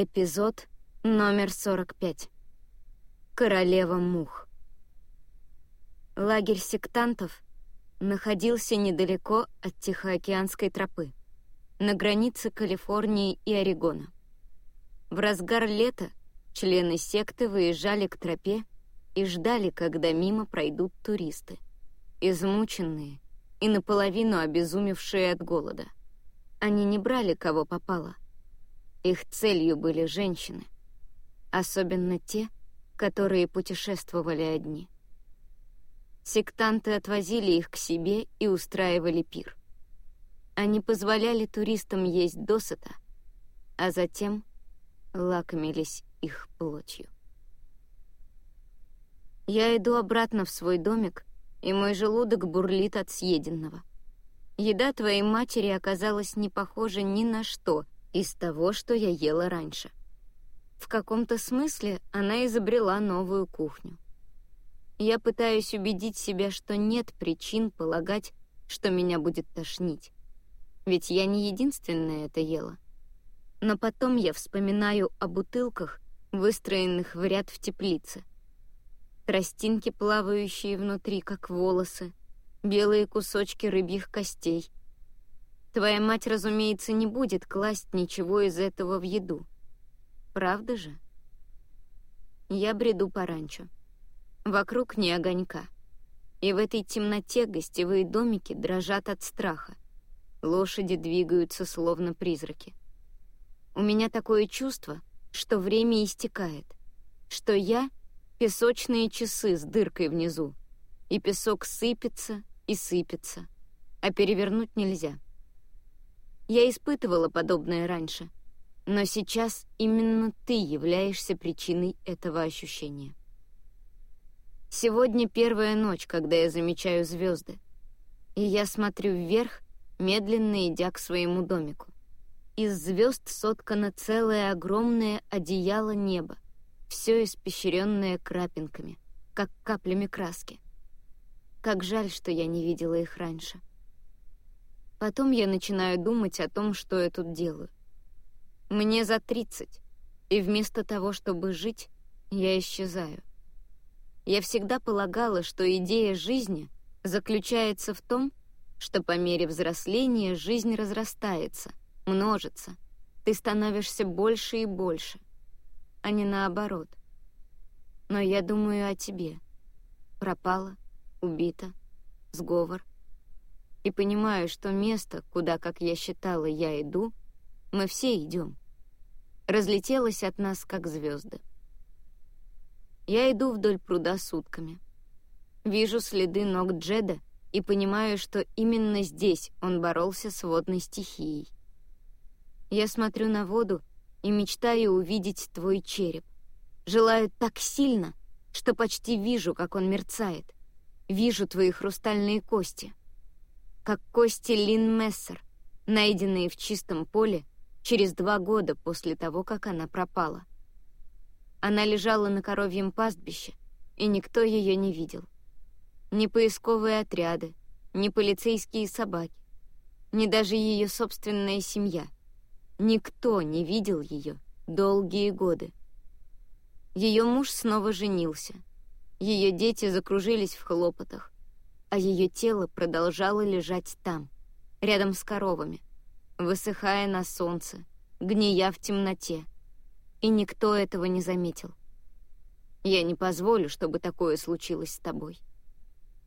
Эпизод номер 45. Королева мух. Лагерь сектантов находился недалеко от Тихоокеанской тропы, на границе Калифорнии и Орегона. В разгар лета члены секты выезжали к тропе и ждали, когда мимо пройдут туристы, измученные и наполовину обезумевшие от голода. Они не брали кого попало — их целью были женщины, особенно те, которые путешествовали одни. Сектанты отвозили их к себе и устраивали пир. Они позволяли туристам есть досыта, а затем лакомились их плотью. Я иду обратно в свой домик, и мой желудок бурлит от съеденного. Еда твоей матери оказалась не похожа ни на что — из того, что я ела раньше. В каком-то смысле она изобрела новую кухню. Я пытаюсь убедить себя, что нет причин полагать, что меня будет тошнить. Ведь я не единственная это ела. Но потом я вспоминаю о бутылках, выстроенных в ряд в теплице. Тростинки, плавающие внутри, как волосы, белые кусочки рыбьих костей — Твоя мать, разумеется, не будет класть ничего из этого в еду. Правда же? Я бреду по ранчо. Вокруг не огонька. И в этой темноте гостевые домики дрожат от страха. Лошади двигаются словно призраки. У меня такое чувство, что время истекает, что я — песочные часы с дыркой внизу, и песок сыпется и сыпется, а перевернуть нельзя — я испытывала подобное раньше, но сейчас именно ты являешься причиной этого ощущения. Сегодня первая ночь, когда я замечаю звезды, и я смотрю вверх, медленно идя к своему домику. Из звезд соткано целое огромное одеяло неба, все испещренное крапинками, как каплями краски. Как жаль, что я не видела их раньше. Потом я начинаю думать о том, что я тут делаю. Мне за 30, и вместо того, чтобы жить, я исчезаю. Я всегда полагала, что идея жизни заключается в том, что по мере взросления жизнь разрастается, множится. Ты становишься больше и больше, а не наоборот. Но я думаю о тебе. Пропала, убита, сговор — и понимаю, что место, куда, как я считала, я иду, мы все идем, разлетелось от нас, как звезды. Я иду вдоль пруда сутками. Вижу следы ног Джеда и понимаю, что именно здесь он боролся с водной стихией. Я смотрю на воду и мечтаю увидеть твой череп. Желаю так сильно, что почти вижу, как он мерцает. Вижу твои хрустальные кости как кости Лин Мессер, найденные в чистом поле через два года после того, как она пропала. Она лежала на коровьем пастбище, и никто ее не видел. Ни поисковые отряды, ни полицейские собаки, ни даже ее собственная семья. Никто не видел ее долгие годы. Ее муж снова женился. Ее дети закружились в хлопотах а ее тело продолжало лежать там, рядом с коровами, высыхая на солнце, гния в темноте. И никто этого не заметил. Я не позволю, чтобы такое случилось с тобой.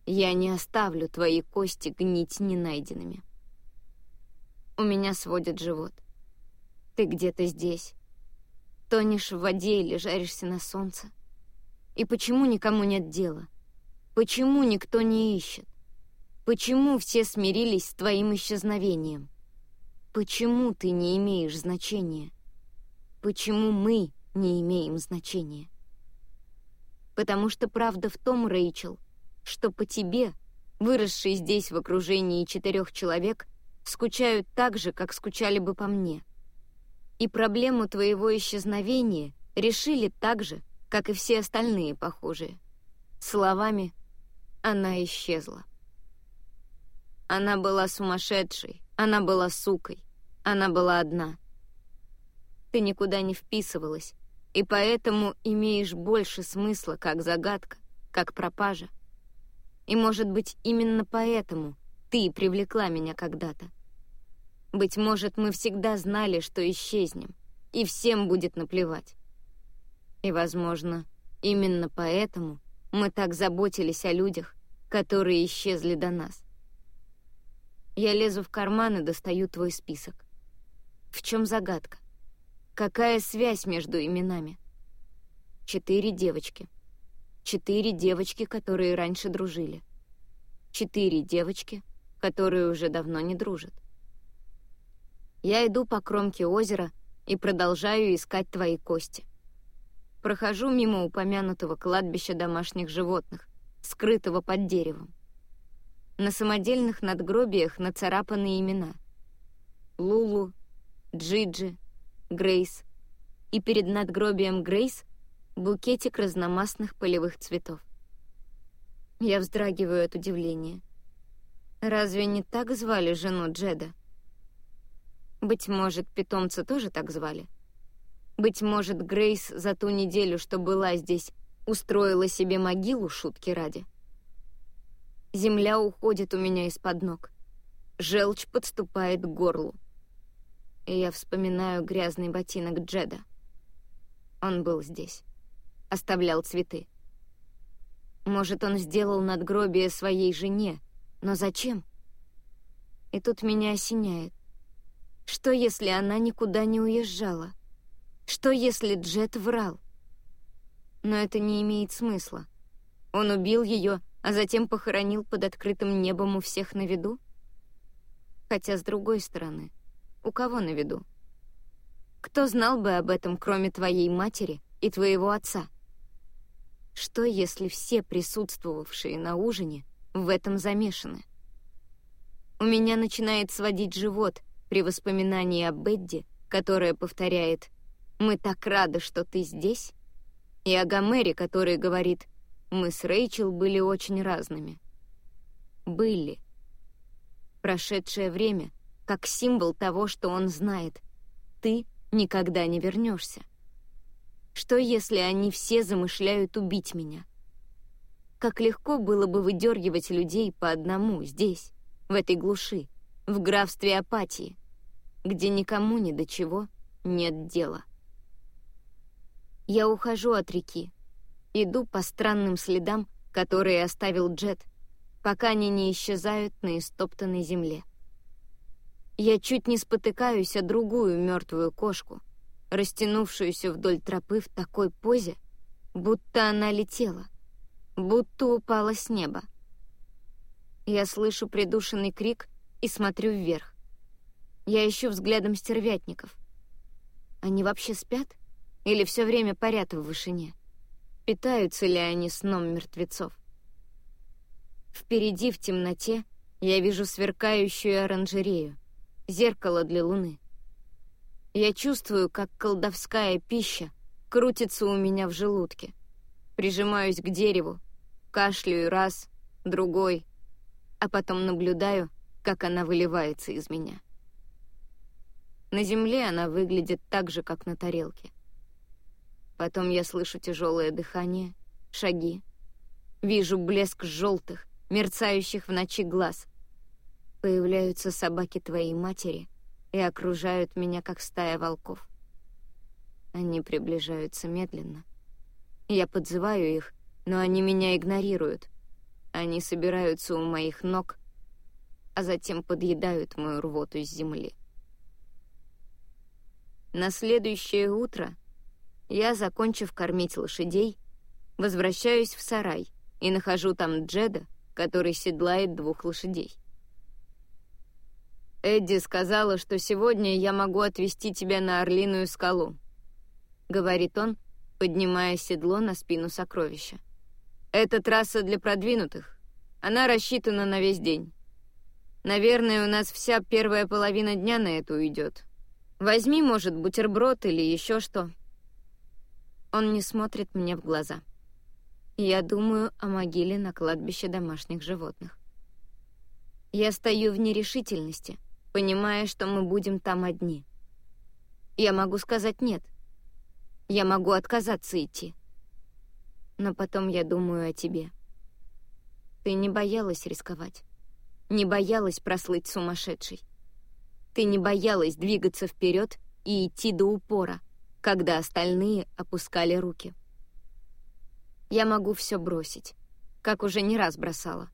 Я не оставлю твои кости гнить ненайденными. У меня сводит живот. Ты где-то здесь. Тонешь в воде или жаришься на солнце. И почему никому нет дела? Почему никто не ищет? Почему все смирились с твоим исчезновением? Почему ты не имеешь значения? Почему мы не имеем значения? Потому что правда в том, Рэйчел, что по тебе, выросшей здесь в окружении четырех человек, скучают так же, как скучали бы по мне. И проблему твоего исчезновения решили так же, как и все остальные похожие. Словами она исчезла. Она была сумасшедшей, она была сукой, она была одна. Ты никуда не вписывалась, и поэтому имеешь больше смысла как загадка, как пропажа. И, может быть, именно поэтому ты привлекла меня когда-то. Быть может, мы всегда знали, что исчезнем, и всем будет наплевать. И, возможно, именно поэтому мы так заботились о людях, которые исчезли до нас. Я лезу в карман и достаю твой список. В чем загадка? Какая связь между именами? Четыре девочки. Четыре девочки, которые раньше дружили. Четыре девочки, которые уже давно не дружат. Я иду по кромке озера и продолжаю искать твои кости. Прохожу мимо упомянутого кладбища домашних животных, скрытого под деревом. На самодельных надгробиях нацарапаны имена. Лулу, Джиджи, Грейс. И перед надгробием Грейс букетик разномастных полевых цветов. Я вздрагиваю от удивления. Разве не так звали жену Джеда? Быть может, питомца тоже так звали? Быть может, Грейс за ту неделю, что была здесь, устроила себе могилу шутки ради? Земля уходит у меня из-под ног. Желчь подступает к горлу. И я вспоминаю грязный ботинок Джеда. Он был здесь. Оставлял цветы. Может, он сделал надгробие своей жене, но зачем? И тут меня осеняет. Что, если она никуда не уезжала? Что, если Джет врал? Но это не имеет смысла. Он убил ее, а затем похоронил под открытым небом у всех на виду? Хотя, с другой стороны, у кого на виду? Кто знал бы об этом, кроме твоей матери и твоего отца? Что, если все присутствовавшие на ужине в этом замешаны? У меня начинает сводить живот, при воспоминании о Бедди, которая повторяет «Мы так рады, что ты здесь», и о Гомере, который говорит «Мы с Рэйчел были очень разными». Были. Прошедшее время как символ того, что он знает. Ты никогда не вернешься. Что, если они все замышляют убить меня? Как легко было бы выдергивать людей по одному здесь, в этой глуши, в графстве апатии где никому ни до чего нет дела. Я ухожу от реки, иду по странным следам, которые оставил Джет, пока они не исчезают на истоптанной земле. Я чуть не спотыкаюсь о другую мертвую кошку, растянувшуюся вдоль тропы в такой позе, будто она летела, будто упала с неба. Я слышу придушенный крик и смотрю вверх. Я ищу взглядом стервятников. Они вообще спят? Или все время парят в вышине? Питаются ли они сном мертвецов? Впереди, в темноте, я вижу сверкающую оранжерею, зеркало для луны. Я чувствую, как колдовская пища крутится у меня в желудке. Прижимаюсь к дереву, кашляю раз, другой, а потом наблюдаю, как она выливается из меня. На земле она выглядит так же, как на тарелке. Потом я слышу тяжелое дыхание, шаги. Вижу блеск желтых, мерцающих в ночи глаз. Появляются собаки твоей матери и окружают меня, как стая волков. Они приближаются медленно. Я подзываю их, но они меня игнорируют. Они собираются у моих ног, а затем подъедают мою рвоту с земли. На следующее утро я, закончив кормить лошадей, возвращаюсь в сарай и нахожу там Джеда, который седлает двух лошадей. «Эдди сказала, что сегодня я могу отвезти тебя на Орлиную скалу», — говорит он, поднимая седло на спину сокровища. «Это трасса для продвинутых. Она рассчитана на весь день. Наверное, у нас вся первая половина дня на это уйдет. Возьми, может, бутерброд или еще что». Он не смотрит мне в глаза. Я думаю о могиле на кладбище домашних животных. Я стою в нерешительности, понимая, что мы будем там одни. Я могу сказать «нет». Я могу отказаться идти. Но потом я думаю о тебе. Ты не боялась рисковать. Не боялась прослыть сумасшедшей. Ты не боялась двигаться вперед и идти до упора, когда остальные опускали руки. Я могу все бросить, как уже не раз бросала.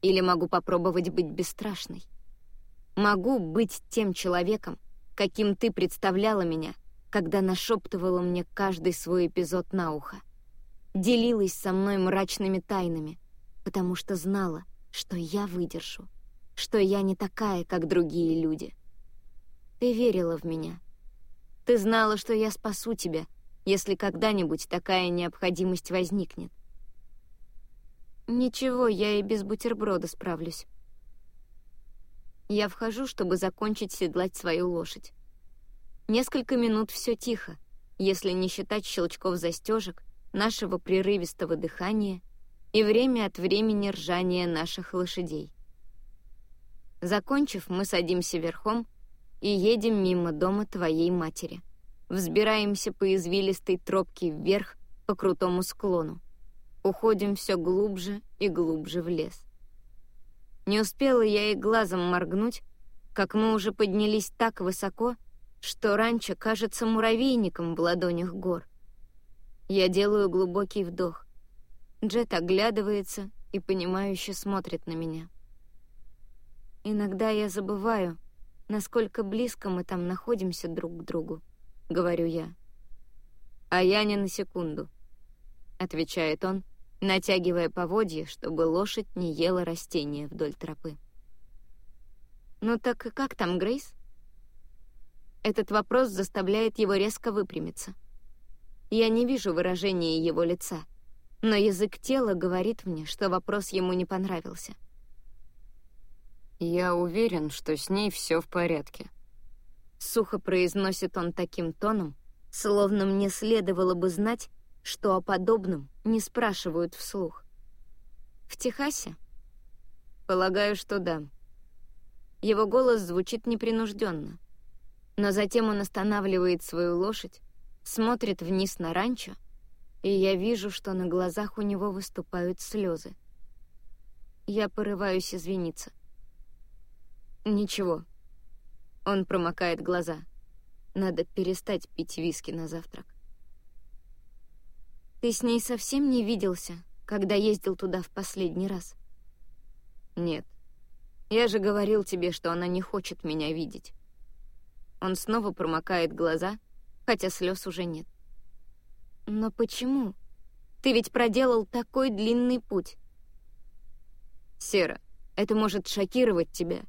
Или могу попробовать быть бесстрашной. Могу быть тем человеком, каким ты представляла меня, когда нашептывала мне каждый свой эпизод на ухо. Делилась со мной мрачными тайнами, потому что знала, что я выдержу что я не такая, как другие люди. Ты верила в меня. Ты знала, что я спасу тебя, если когда-нибудь такая необходимость возникнет. Ничего, я и без бутерброда справлюсь. Я вхожу, чтобы закончить седлать свою лошадь. Несколько минут все тихо, если не считать щелчков застежек, нашего прерывистого дыхания и время от времени ржания наших лошадей. Закончив, мы садимся верхом и едем мимо дома твоей матери. Взбираемся по извилистой тропке вверх по крутому склону. Уходим все глубже и глубже в лес. Не успела я и глазом моргнуть, как мы уже поднялись так высоко, что раньше кажется муравейником в ладонях гор. Я делаю глубокий вдох. Джет оглядывается и понимающе смотрит на меня. «Иногда я забываю, насколько близко мы там находимся друг к другу», — говорю я. «А я не на секунду», — отвечает он, натягивая поводья, чтобы лошадь не ела растения вдоль тропы. «Ну так и как там, Грейс?» Этот вопрос заставляет его резко выпрямиться. Я не вижу выражения его лица, но язык тела говорит мне, что вопрос ему не понравился. «Я уверен, что с ней все в порядке». Сухо произносит он таким тоном, словно мне следовало бы знать, что о подобном не спрашивают вслух. «В Техасе?» «Полагаю, что да». Его голос звучит непринужденно, но затем он останавливает свою лошадь, смотрит вниз на ранчо, и я вижу, что на глазах у него выступают слезы. Я порываюсь извиниться. «Ничего». Он промокает глаза. Надо перестать пить виски на завтрак. «Ты с ней совсем не виделся, когда ездил туда в последний раз?» «Нет. Я же говорил тебе, что она не хочет меня видеть». Он снова промокает глаза, хотя слез уже нет. «Но почему? Ты ведь проделал такой длинный путь». «Сера, это может шокировать тебя»,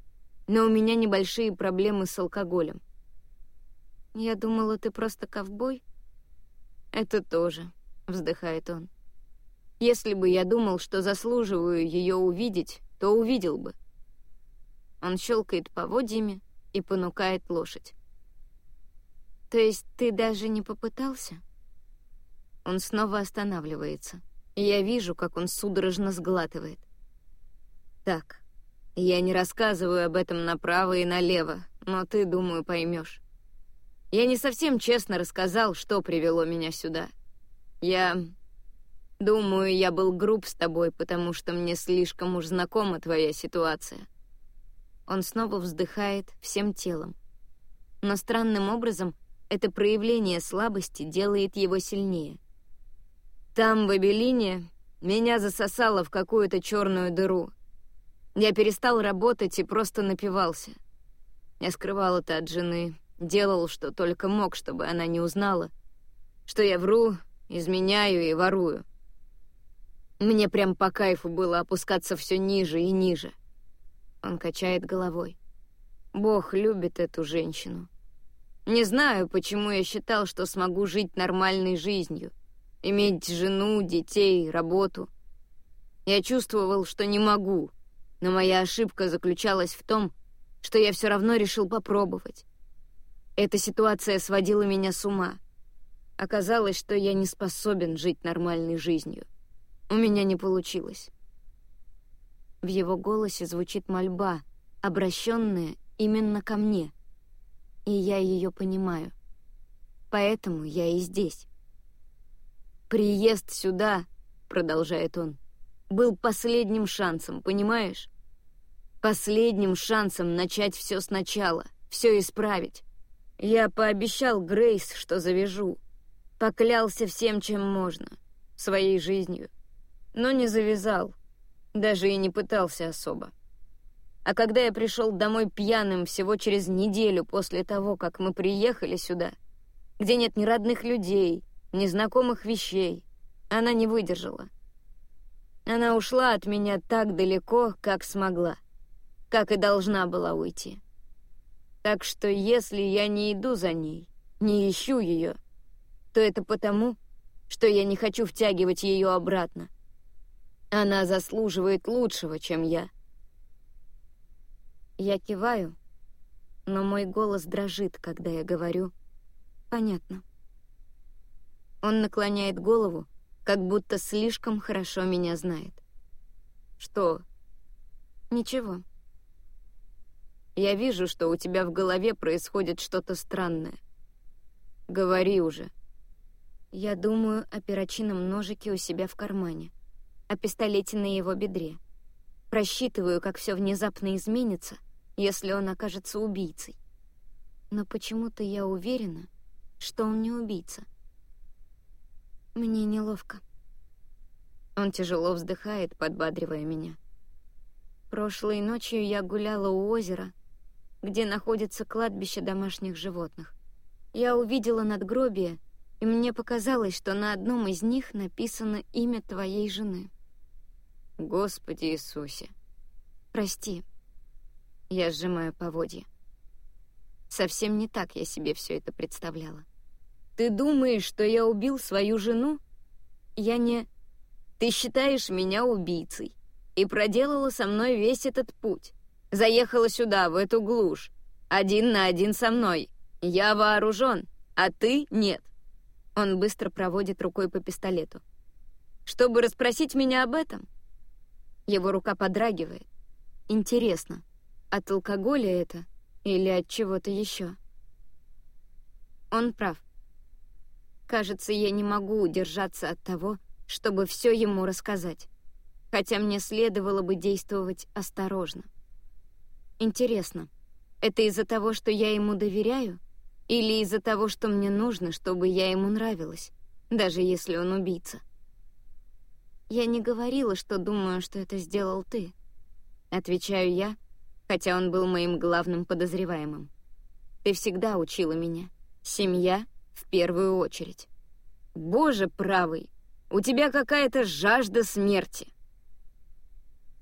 но у меня небольшие проблемы с алкоголем. Я думала, ты просто ковбой. Это тоже, вздыхает он. Если бы я думал, что заслуживаю ее увидеть, то увидел бы. Он щелкает поводьями и понукает лошадь. То есть ты даже не попытался? Он снова останавливается, и я вижу, как он судорожно сглатывает. Так, я не рассказываю об этом направо и налево, но ты, думаю, поймешь. Я не совсем честно рассказал, что привело меня сюда. Я... Думаю, я был груб с тобой, потому что мне слишком уж знакома твоя ситуация. Он снова вздыхает всем телом. Но странным образом это проявление слабости делает его сильнее. Там, в Эбелине, меня засосало в какую-то черную дыру — я перестал работать и просто напивался. Я скрывал это от жены, делал, что только мог, чтобы она не узнала, что я вру, изменяю и ворую. Мне прям по кайфу было опускаться все ниже и ниже. Он качает головой. Бог любит эту женщину. Не знаю, почему я считал, что смогу жить нормальной жизнью, иметь жену, детей, работу. Я чувствовал, что не могу — но моя ошибка заключалась в том, что я все равно решил попробовать. Эта ситуация сводила меня с ума. Оказалось, что я не способен жить нормальной жизнью. У меня не получилось. В его голосе звучит мольба, обращенная именно ко мне. И я ее понимаю — Поэтому я и здесь. «Приезд сюда», — продолжает он, — «был последним шансом, понимаешь? Последним шансом начать все сначала, все исправить. Я пообещал Грейс, что завяжу. Поклялся всем, чем можно. Своей жизнью. Но не завязал. Даже и не пытался особо. А когда я пришел домой пьяным всего через неделю после того, как мы приехали сюда, где нет ни родных людей, ни знакомых вещей, она не выдержала. Она ушла от меня так далеко, как смогла, как и должна была уйти. Так что если я не иду за ней, не ищу ее, то это потому, что я не хочу втягивать ее обратно. Она заслуживает лучшего, чем я. Я киваю, но мой голос дрожит, когда я говорю «понятно». Он наклоняет голову, как будто слишком хорошо меня знает. «Что?» «Ничего». Я вижу, что у тебя в голове происходит что-то странное. Говори уже. Я думаю о перочинном ножике у себя в кармане, о пистолете на его бедре. Просчитываю, как все внезапно изменится, если он окажется убийцей. Но почему-то я уверена, что он не убийца. Мне неловко. Он тяжело вздыхает, подбадривая меня. Прошлой ночью я гуляла у озера, где находится кладбище домашних животных. Я увидела надгробие, и мне показалось, что на одном из них написано имя твоей жены. Господи Иисусе. Прости. Я сжимаю поводья. Совсем не так я себе все это представляла. Ты думаешь, что я убил свою жену? Я не... Ты считаешь меня убийцей и проделала со мной весь этот путь. Заехала сюда, в эту глушь. Один на один со мной. Я вооружен, а ты — нет. Он быстро проводит рукой по пистолету. Чтобы расспросить меня об этом? Его рука подрагивает. Интересно, от алкоголя это или от чего-то еще? Он прав. Кажется, я не могу удержаться от того, чтобы все ему рассказать, хотя мне следовало бы действовать осторожно. Интересно, это из-за того, что я ему доверяю? Или из-за того, что мне нужно, чтобы я ему нравилась, даже если он убийца? Я не говорила, что думаю, что это сделал ты. Отвечаю я, хотя он был моим главным подозреваемым. Ты всегда учила меня. Семья в первую очередь. Боже правый, у тебя какая-то жажда смерти.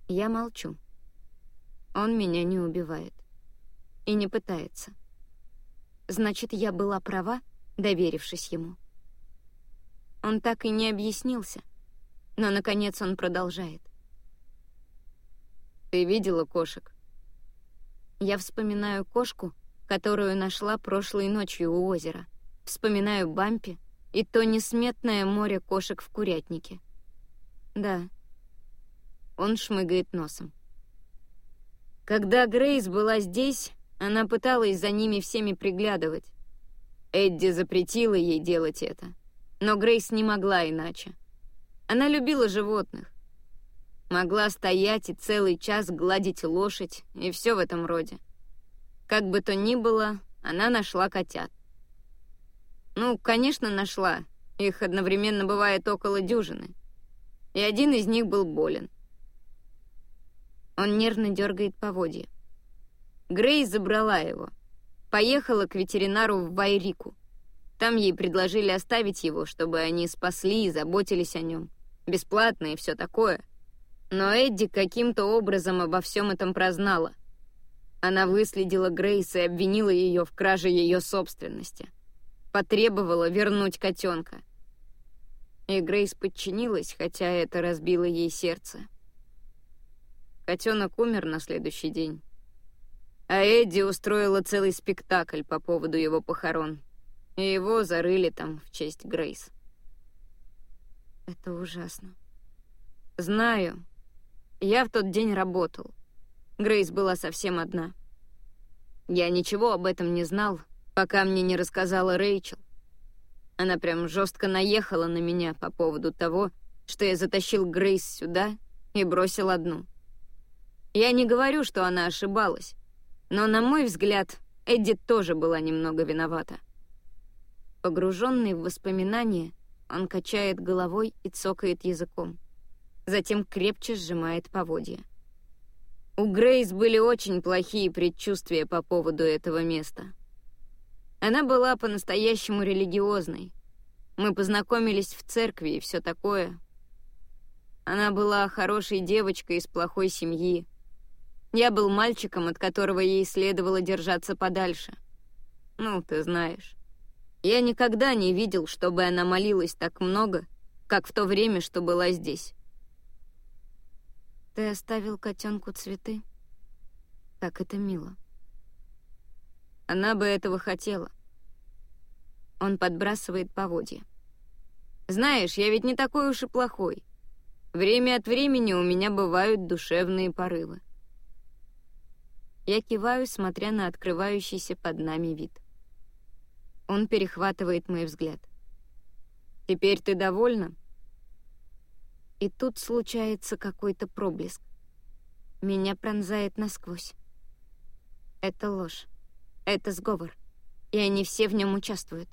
Я молчу. Он меня не убивает. И не пытается. Значит, я была права, доверившись ему. Он так и не объяснился. Но, наконец, он продолжает. «Ты видела кошек?» Я вспоминаю кошку, которую нашла прошлой ночью у озера. Вспоминаю Бампи и то несметное море кошек в курятнике. Да. Он шмыгает носом. Когда Грейс была здесь, она пыталась за ними всеми приглядывать. Эдди запретила ей делать это. Но Грейс не могла иначе. Она любила животных. Могла стоять и целый час гладить лошадь, и все в этом роде. Как бы то ни было, она нашла котят. Ну, конечно, нашла. Их одновременно бывает около дюжины. И один из них был болен. Он нервно дергает поводья. Грей забрала его. Поехала к ветеринару в Вайрику. Там ей предложили оставить его, чтобы они спасли и заботились о нем. Бесплатно и все такое. Но Эдди каким-то образом обо всем этом прознала. Она выследила Грейс и обвинила ее в краже ее собственности. Потребовала вернуть котенка. И Грейс подчинилась, хотя это разбило ей сердце. Котенок умер на следующий день. А Эдди устроила целый спектакль по поводу его похорон. И его зарыли там в честь Грейс. Это ужасно. Знаю. Я в тот день работал. Грейс была совсем одна. Я ничего об этом не знал, пока мне не рассказала Рэйчел. Она прям жестко наехала на меня по поводу того, что я затащил Грейс сюда и бросил одну. Я не говорю, что она ошибалась, но, на мой взгляд, Эдди тоже была немного виновата. Погруженный в воспоминания, он качает головой и цокает языком. Затем крепче сжимает поводья. У Грейс были очень плохие предчувствия по поводу этого места. Она была по-настоящему религиозной. Мы познакомились в церкви и все такое. Она была хорошей девочкой из плохой семьи. Я был мальчиком, от которого ей следовало держаться подальше. Ну, ты знаешь. Я никогда не видел, чтобы она молилась так много, как в то время, что была здесь. Ты оставил котенку цветы? Так это мило. Она бы этого хотела. Он подбрасывает поводья. Знаешь, я ведь не такой уж и плохой. Время от времени у меня бывают душевные порывы. Я киваю, смотря на открывающийся под нами вид. Он перехватывает мой взгляд. «Теперь ты довольна?» И тут случается какой-то проблеск. Меня пронзает насквозь. Это ложь. Это сговор. И они все в нем участвуют.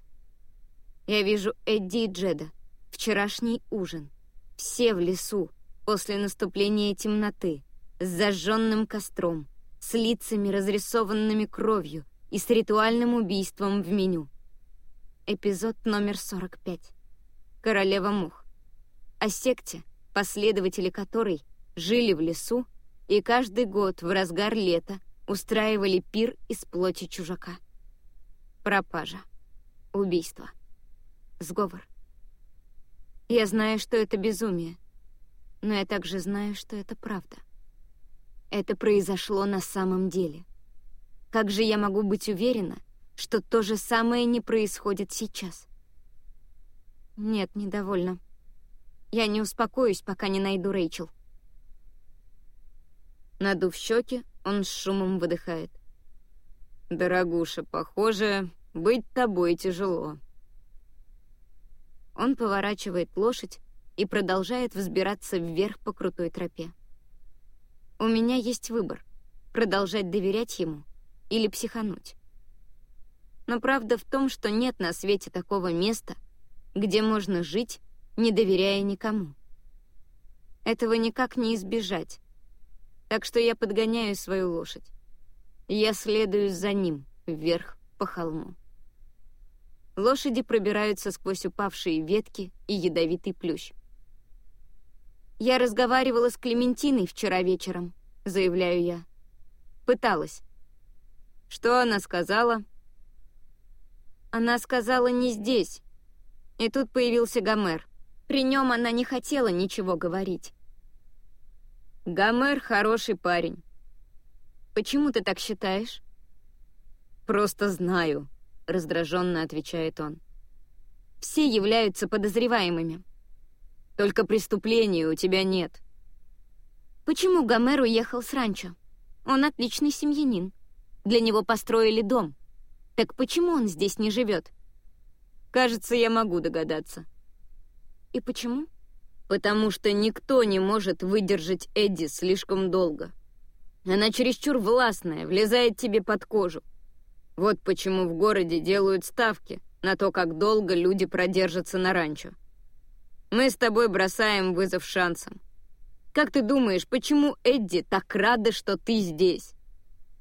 Я вижу Эдди и Джеда. Вчерашний ужин. Все в лесу, после наступления темноты, с зажженным костром, с лицами, разрисованными кровью и с ритуальным убийством в меню. Эпизод номер 45. Королева мух. О секте, последователи которой жили в лесу и каждый год в разгар лета устраивали пир из плоти чужака. Пропажа. Убийство. Сговор. Я знаю, что это безумие, но я также знаю, что это правда. Это произошло на самом деле. Как же я могу быть уверена, что то же самое не происходит сейчас. Нет, недовольна. Я не успокоюсь, пока не найду Рэйчел. Надув щеки, он с шумом выдыхает. «Дорогуша, похоже, быть тобой тяжело». Он поворачивает лошадь и продолжает взбираться вверх по крутой тропе. У меня есть выбор — продолжать доверять ему или психануть. Но правда в том, что нет на свете такого места, где можно жить, не доверяя никому. Этого никак не избежать. Так что я подгоняю свою лошадь. Я следую за ним вверх по холму. Лошади пробираются сквозь упавшие ветки и ядовитый плющ. «Я разговаривала с Клементиной вчера вечером», — заявляю я. Пыталась. «Что она сказала?» Она сказала не здесь. И тут появился Гомер. При нем она не хотела ничего говорить. Гомер хороший парень. Почему ты так считаешь? Просто знаю, раздраженно отвечает он. Все являются подозреваемыми. Только преступления у тебя нет. Почему Гомер уехал с ранчо? Он отличный семьянин. Для него построили дом. Так почему он здесь не живет? Кажется, я могу догадаться. И почему? Потому что никто не может выдержать Эдди слишком долго. Она чересчур властная, влезает тебе под кожу. Вот почему в городе делают ставки на то, как долго люди продержатся на ранчо. Мы с тобой бросаем вызов шансам. Как ты думаешь, почему Эдди так рада, что ты здесь?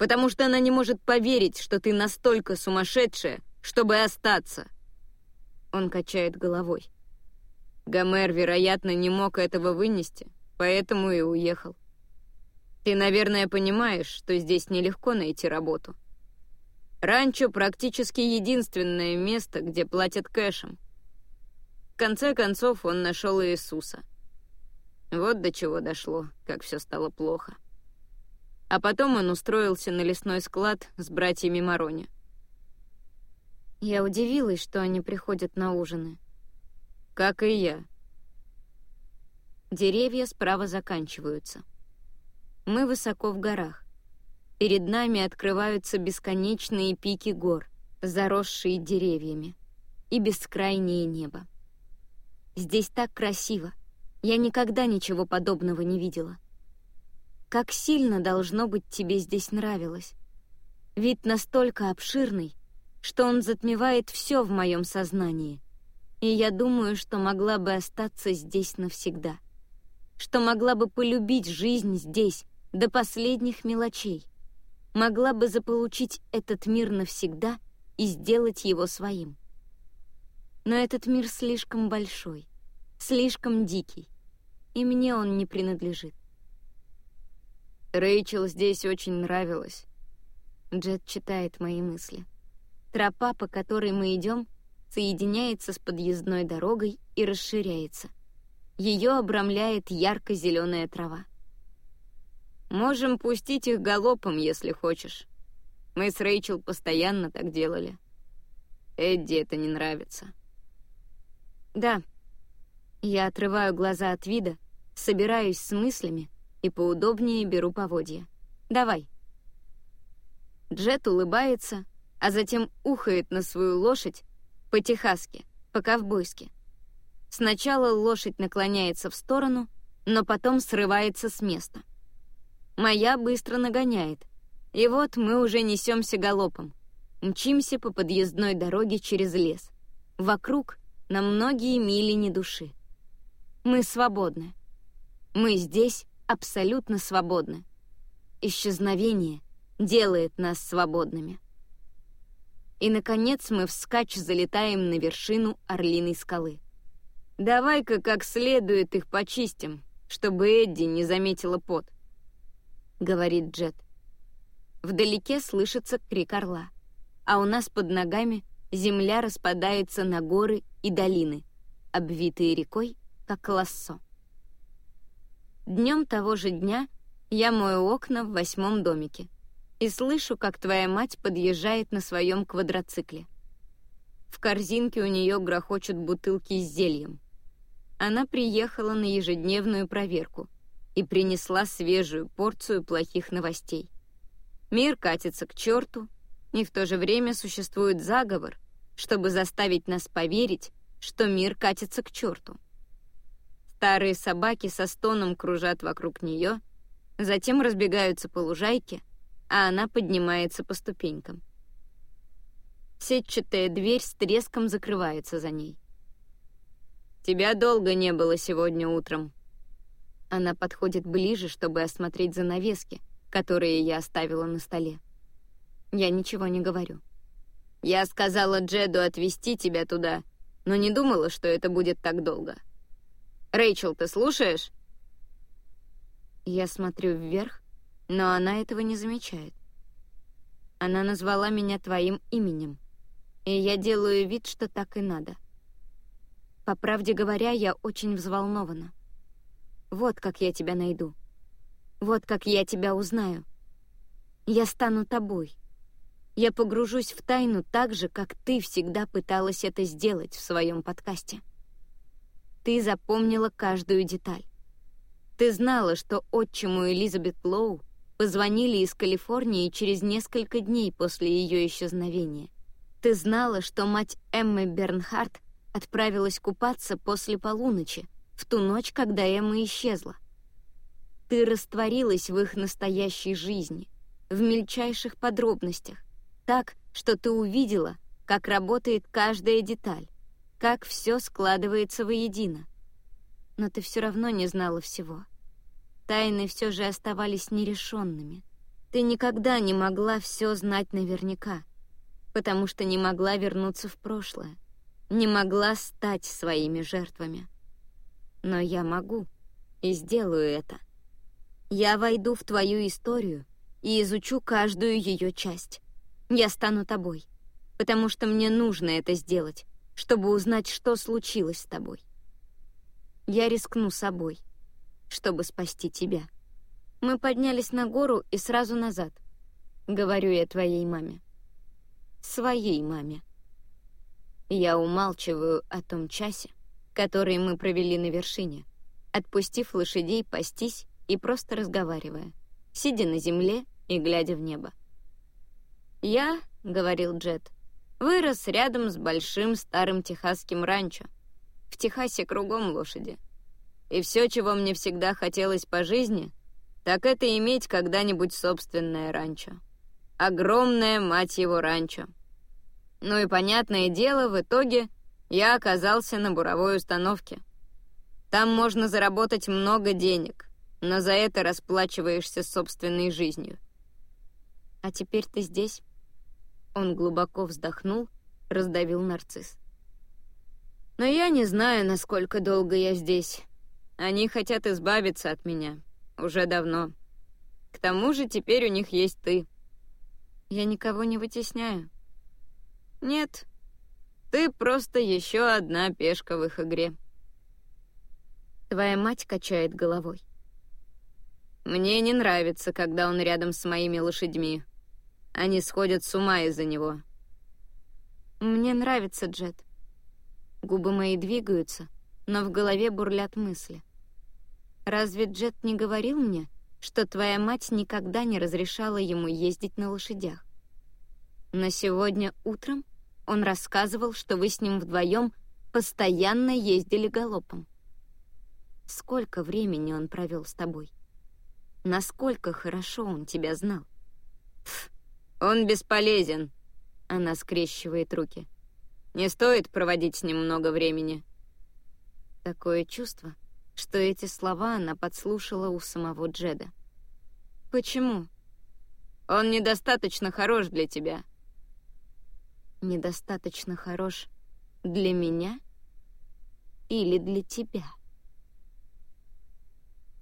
потому что она не может поверить, что ты настолько сумасшедшая, чтобы остаться». Он качает головой. Гомер, вероятно, не мог этого вынести, поэтому и уехал. Ты, наверное, понимаешь, что здесь нелегко найти работу. Ранчо практически единственное место, где платят кэшем. В конце концов, он нашел Иисуса. Вот до чего дошло, как все стало плохо а потом он устроился на лесной склад с братьями Марони. Я удивилась, что они приходят на ужины. Как и я. Деревья справа заканчиваются. Мы высоко в горах. Перед нами открываются бесконечные пики гор, заросшие деревьями. и бескрайнее небо. Здесь так красиво. Я никогда ничего подобного не видела. Как сильно, должно быть, тебе здесь нравилось. Вид настолько обширный, что он затмевает все в моем сознании. И я думаю, что могла бы остаться здесь навсегда. Что могла бы полюбить жизнь здесь до последних мелочей. Могла бы заполучить этот мир навсегда и сделать его своим. Но этот мир слишком большой, слишком дикий, и мне он не принадлежит. Рэйчел здесь очень нравилось. Джет читает мои мысли. Тропа, по которой мы идем, соединяется с подъездной дорогой и расширяется. Ее обрамляет ярко-зеленая трава. Можем пустить их галопом, если хочешь. Мы с Рэйчел постоянно так делали. Эдди это не нравится. Да. Я отрываю глаза от вида, собираюсь с мыслями и поудобнее беру поводья. Давай. Джет улыбается, а затем ухает на свою лошадь по-техасски, по-ковбойски. Сначала лошадь наклоняется в сторону, но потом срывается с места. Моя быстро нагоняет. И вот мы уже несемся галопом. Мчимся по подъездной дороге через лес. Вокруг на многие мили ни души. Мы свободны. Мы здесь абсолютно свободны. Исчезновение делает нас свободными. И, наконец, мы вскачь залетаем на вершину Орлиной скалы. «Давай-ка как следует их почистим, чтобы Эдди не заметила пот», — говорит Джет. Вдалеке слышится крик орла, а у нас под ногами земля распадается на горы и долины, обвитые рекой, как лассо. Днем того же дня я мою окна в восьмом домике и слышу, как твоя мать подъезжает на своем квадроцикле. В корзинке у нее грохочут бутылки с зельем. Она приехала на ежедневную проверку и принесла свежую порцию плохих новостей. Мир катится к черту, и в то же время существует заговор, чтобы заставить нас поверить, что мир катится к черту. Старые собаки со стоном кружат вокруг нее, затем разбегаются по лужайке, а она поднимается по ступенькам. Сетчатая дверь с треском закрывается за ней. «Тебя долго не было сегодня утром». Она подходит ближе, чтобы осмотреть занавески, которые я оставила на столе. Я ничего не говорю. «Я сказала Джеду отвезти тебя туда, но не думала, что это будет так долго». Рэйчел, ты слушаешь?» Я смотрю вверх, но она этого не замечает. Она назвала меня твоим именем, и я делаю вид, что так и надо. По правде говоря, я очень взволнована. Вот как я тебя найду. Вот как я тебя узнаю. Я стану тобой. Я погружусь в тайну так же, как ты всегда пыталась это сделать в своем подкасте. Ты запомнила каждую деталь. Ты знала, что отчиму Элизабет Лоу позвонили из Калифорнии через несколько дней после ее исчезновения. Ты знала, что мать Эммы Бернхарт отправилась купаться после полуночи, в ту ночь, когда Эмма исчезла. Ты растворилась в их настоящей жизни, в мельчайших подробностях, так, что ты увидела, как работает каждая деталь как все складывается воедино. Но ты все равно не знала всего. Тайны все же оставались нерешенными. Ты никогда не могла все знать наверняка, потому что не могла вернуться в прошлое, не могла стать своими жертвами. Но я могу и сделаю это. Я войду в твою историю и изучу каждую ее часть. Я стану тобой, потому что мне нужно это сделать, чтобы узнать, что случилось с тобой. Я рискну собой, чтобы спасти тебя. Мы поднялись на гору и сразу назад. Говорю я твоей маме. Своей маме. Я умалчиваю о том часе, который мы провели на вершине, отпустив лошадей пастись и просто разговаривая, сидя на земле и глядя в небо. «Я», — говорил Джет, — Вырос рядом с большим старым техасским ранчо. В Техасе кругом лошади. И все, чего мне всегда хотелось по жизни, так это иметь когда-нибудь собственное ранчо. Огромное, мать его, ранчо. Ну и понятное дело, в итоге я оказался на буровой установке. Там можно заработать много денег, но за это расплачиваешься собственной жизнью. А теперь ты здесь? Он глубоко вздохнул, раздавил нарцисс. Но я не знаю, насколько долго я здесь. Они хотят избавиться от меня. Уже давно. К тому же теперь у них есть ты. Я никого не вытесняю. Нет, ты просто еще одна пешка в их игре. Твоя мать качает головой. Мне не нравится, когда он рядом с моими лошадьми. Они сходят с ума из-за него. Мне нравится Джет. Губы мои двигаются, но в голове бурлят мысли. Разве Джет не говорил мне, что твоя мать никогда не разрешала ему ездить на лошадях? Но сегодня утром он рассказывал, что вы с ним вдвоем постоянно ездили галопом. Сколько времени он провел с тобой? Насколько хорошо он тебя знал? Пф, он бесполезен. Она скрещивает руки. Не стоит проводить с ним много времени. Такое чувство, что эти слова она подслушала у самого Джеда. «Почему?» «Он недостаточно хорош для тебя». «Недостаточно хорош для меня или для тебя?»